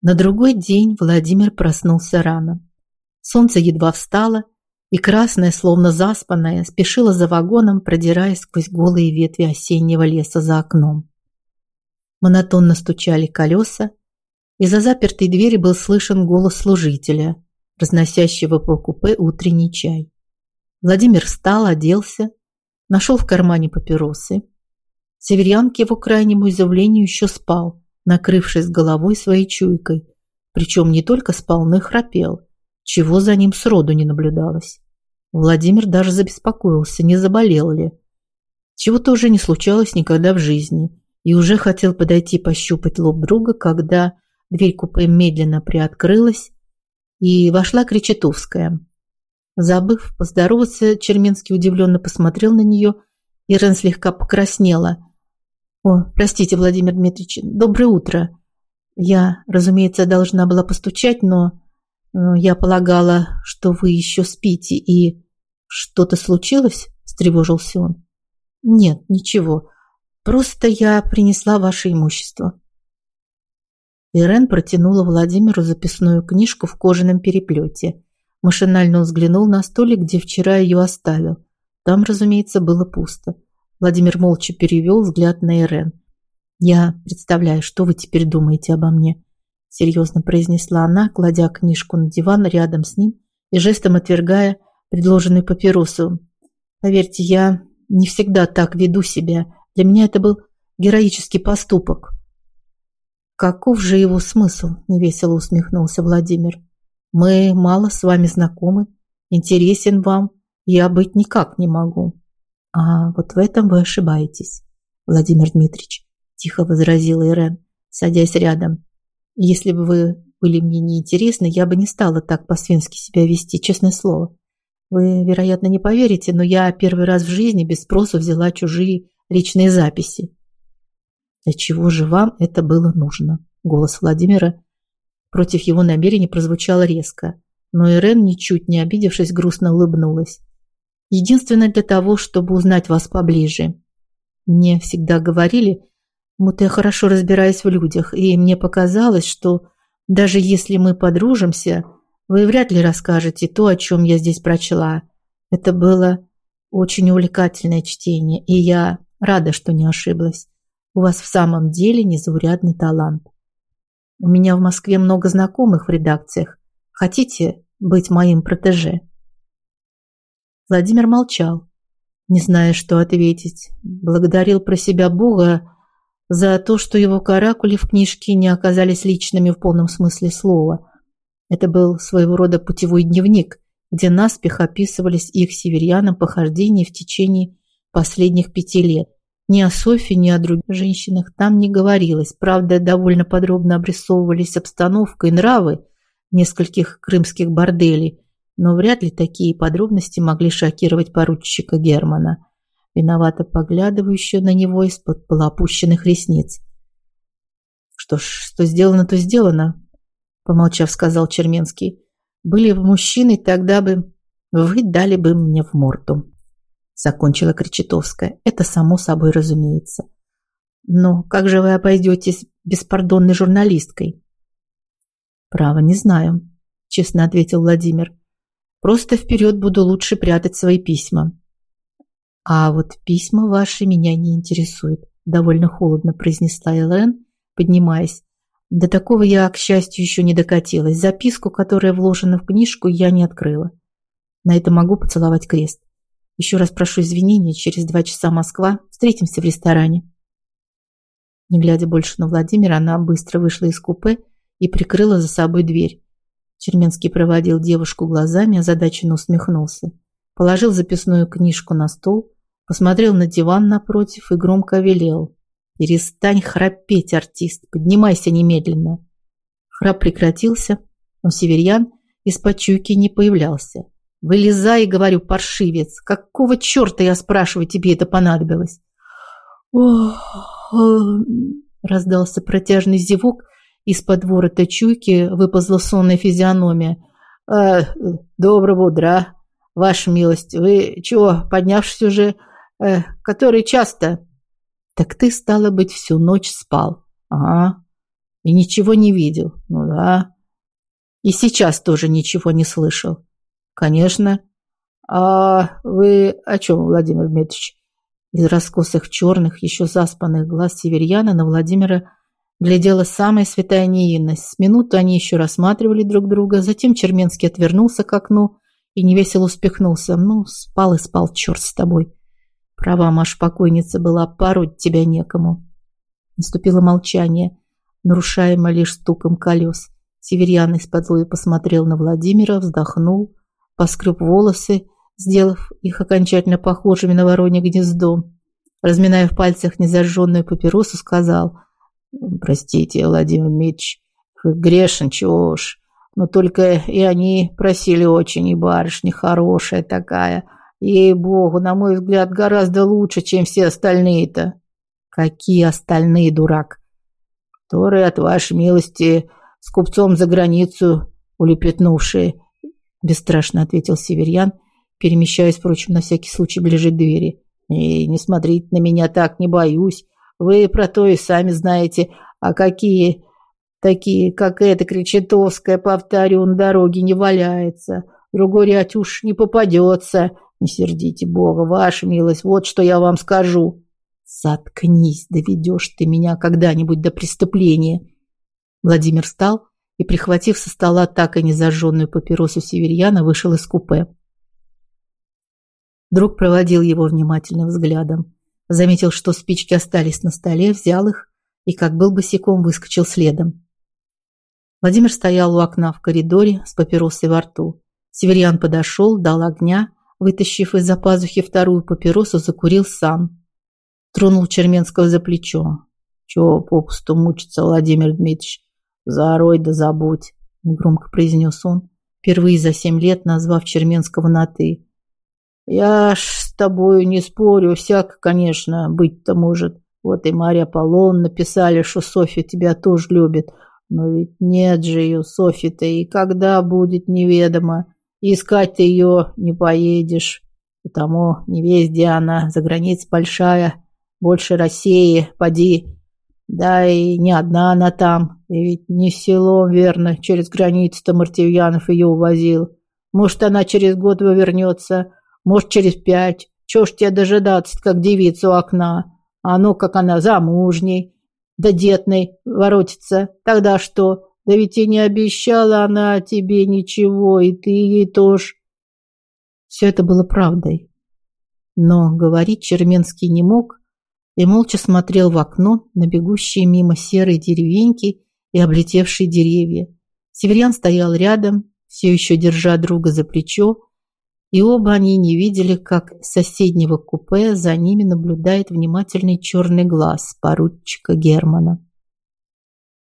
На другой день Владимир проснулся рано. Солнце едва встало, и красное, словно заспанное, спешило за вагоном, продираясь сквозь голые ветви осеннего леса за окном. Монотонно стучали колеса, и за запертой двери был слышен голос служителя, разносящего по купе утренний чай. Владимир встал, оделся, нашел в кармане папиросы. Северян, к его крайнему изумлению, еще спал, накрывшись головой своей чуйкой. Причем не только и храпел, чего за ним сроду не наблюдалось. Владимир даже забеспокоился, не заболел ли. Чего-то уже не случалось никогда в жизни, и уже хотел подойти пощупать лоб друга, когда дверь купе медленно приоткрылась, и вошла Кречетовская. Забыв поздороваться, Черменский удивленно посмотрел на нее, и Рен слегка покраснела. «О, простите, Владимир Дмитриевич, доброе утро. Я, разумеется, должна была постучать, но, но я полагала, что вы еще спите, и что-то случилось?» – встревожился он. «Нет, ничего. Просто я принесла ваше имущество». Ирен протянула Владимиру записную книжку в кожаном переплете. Машинально взглянул на столик, где вчера ее оставил. Там, разумеется, было пусто. Владимир молча перевел взгляд на Ирен. «Я представляю, что вы теперь думаете обо мне», – серьезно произнесла она, кладя книжку на диван рядом с ним и жестом отвергая предложенную папиросу. «Поверьте, я не всегда так веду себя. Для меня это был героический поступок». «Каков же его смысл?» – невесело усмехнулся Владимир. «Мы мало с вами знакомы. Интересен вам. Я быть никак не могу». «А вот в этом вы ошибаетесь, Владимир Дмитриевич», – тихо возразила Ирен, садясь рядом. «Если бы вы были мне неинтересны, я бы не стала так по-свински себя вести, честное слово. Вы, вероятно, не поверите, но я первый раз в жизни без спроса взяла чужие личные записи. Для чего же вам это было нужно? Голос Владимира против его намерений прозвучал резко, но Ирен, ничуть не обидевшись, грустно улыбнулась. Единственное для того, чтобы узнать вас поближе. Мне всегда говорили, будто я хорошо разбираюсь в людях, и мне показалось, что даже если мы подружимся, вы вряд ли расскажете то, о чем я здесь прочла. Это было очень увлекательное чтение, и я рада, что не ошиблась. У вас в самом деле незаурядный талант. У меня в Москве много знакомых в редакциях. Хотите быть моим протеже?» Владимир молчал, не зная, что ответить. Благодарил про себя Бога за то, что его каракули в книжке не оказались личными в полном смысле слова. Это был своего рода путевой дневник, где наспех описывались их северянам похождения в течение последних пяти лет. Ни о Софи, ни о других женщинах там не говорилось. Правда, довольно подробно обрисовывались обстановка и нравы нескольких крымских борделей, но вряд ли такие подробности могли шокировать поручика Германа, виновато поглядывающего на него из-под полуопущенных ресниц. «Что ж, что сделано, то сделано», – помолчав, сказал Черменский. «Были бы мужчины, тогда бы вы дали бы мне в морду» закончила Кречетовская. Это само собой разумеется. Но как же вы обойдетесь беспардонной журналисткой? Право, не знаю, честно ответил Владимир. Просто вперед буду лучше прятать свои письма. А вот письма ваши меня не интересуют, довольно холодно произнесла Элен, поднимаясь. До такого я, к счастью, еще не докатилась. Записку, которая вложена в книжку, я не открыла. На это могу поцеловать крест. Еще раз прошу извинения, через два часа Москва. Встретимся в ресторане. Не глядя больше на Владимира, она быстро вышла из купе и прикрыла за собой дверь. Черменский проводил девушку глазами, озадаченно усмехнулся. Положил записную книжку на стол, посмотрел на диван напротив и громко велел. «Перестань храпеть, артист, поднимайся немедленно». Храп прекратился, но северьян из-под чуйки не появлялся. Вылезай, говорю, паршивец. Какого черта, я спрашиваю, тебе это понадобилось? Ох, раздался протяжный зевок. Из-под ворота чуйки выползла сонная физиономия. «Э, «Доброго утра, ваша милость. Вы чего, поднявшись уже? Э, который час-то?» «Так ты, стало быть, всю ночь спал». «Ага. И ничего не видел. Ну да. И сейчас тоже ничего не слышал. Конечно. А вы о чем, Владимир Дмитриевич? Из раскосых черных, еще заспанных глаз северьяна на Владимира глядела самая святая невинность. С минуту они еще рассматривали друг друга, затем Черменский отвернулся к окну и невесело успехнулся. Ну, спал и спал, черт с тобой. Права, Маш, покойница была, пороть тебя некому. Наступило молчание, нарушаемое лишь стуком колес. Северьян из-под посмотрел на Владимира, вздохнул, поскреб волосы, сделав их окончательно похожими на воронье гнездо. Разминая в пальцах незажженную папиросу, сказал «Простите, Владимир Дмитриевич, грешен, чего уж, но только и они просили очень, и барышня хорошая такая. Ей-богу, на мой взгляд, гораздо лучше, чем все остальные-то». «Какие остальные, дурак?» «Которые от вашей милости с купцом за границу улепетнувшие», бесстрашно ответил Северьян, перемещаясь, впрочем, на всякий случай ближе к двери. «И не смотрите на меня так, не боюсь. Вы про то и сами знаете. А какие такие, как эта Кречетовская, повторю, на дороге не валяется. Другой ряд уж не попадется. Не сердите Бога, ваша милость, вот что я вам скажу». «Заткнись, доведешь ты меня когда-нибудь до преступления». Владимир встал и, прихватив со стола так и не зажженную папиросу северьяна, вышел из купе. Друг проводил его внимательным взглядом. Заметил, что спички остались на столе, взял их и, как был босиком, выскочил следом. Владимир стоял у окна в коридоре с папиросой во рту. Северьян подошел, дал огня, вытащив из-за пазухи вторую папиросу, закурил сам. Тронул Черменского за плечо. «Чего попусту мучиться, Владимир Дмитриевич? Зарой да забудь», – громко произнес он, впервые за семь лет назвав Черменского на «ты». Я ж с тобою не спорю, всяк, конечно, быть-то может. Вот и Марья Аполлон написали, что Софья тебя тоже любит. Но ведь нет же ее, Софьи-то, и когда будет неведомо. искать ты ее не поедешь. Потому не везде она, за границ большая, больше России, поди. Да и не одна она там, и ведь не селом, верно, через границу-то Мартьянов ее увозил. Может, она через год вернется, может, через пять. Чего ж тебе дожидаться, как девица у окна? А ну, как она замужней, да детной воротится. Тогда что? Да ведь и не обещала она тебе ничего, и ты ей тоже. Все это было правдой. Но говорить Черменский не мог и молча смотрел в окно на бегущие мимо серые деревеньки и облетевшие деревья. Северян стоял рядом, все еще держа друга за плечо, и оба они не видели, как с соседнего купе за ними наблюдает внимательный черный глаз поручика Германа.